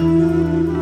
Música